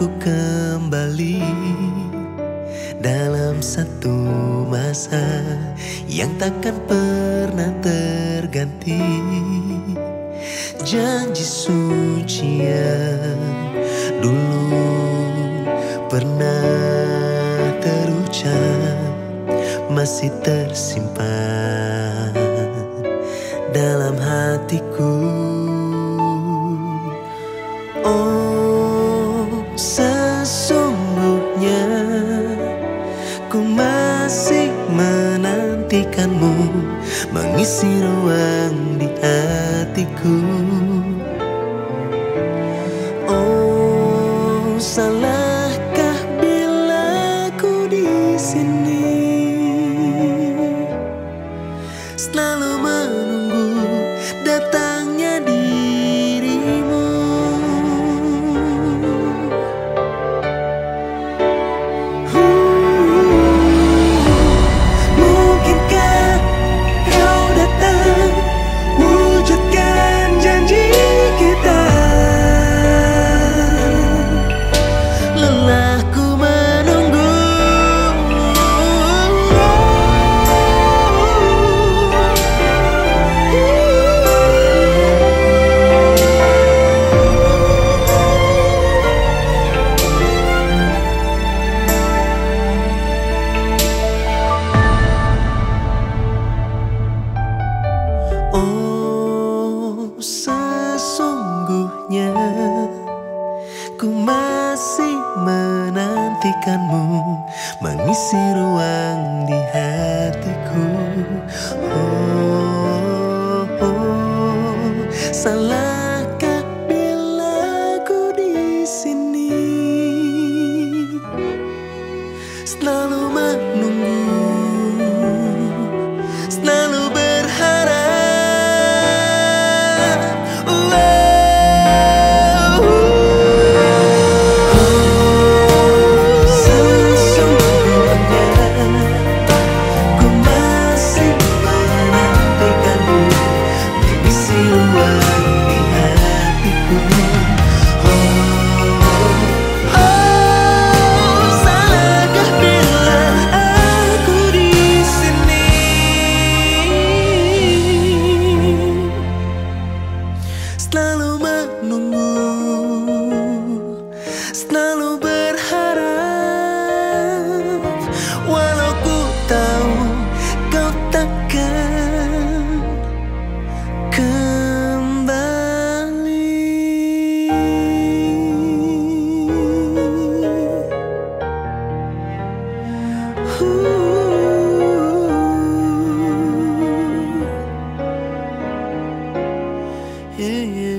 ku kembali dalam satu masa yang takkan pernah terganti. Janji suci yang dulu pernah terucap masih tersimpan dalam hatiku sesungguhnya ku masih menantikanmu mengisi ruang di hatiku. Oh salahkah bila ku di sini? Selalu sesungguhnya Ku masih menantikanmu Mengisi ruang di hatiku. Oh, oh Salahkah Ooh. Yeah, yeah.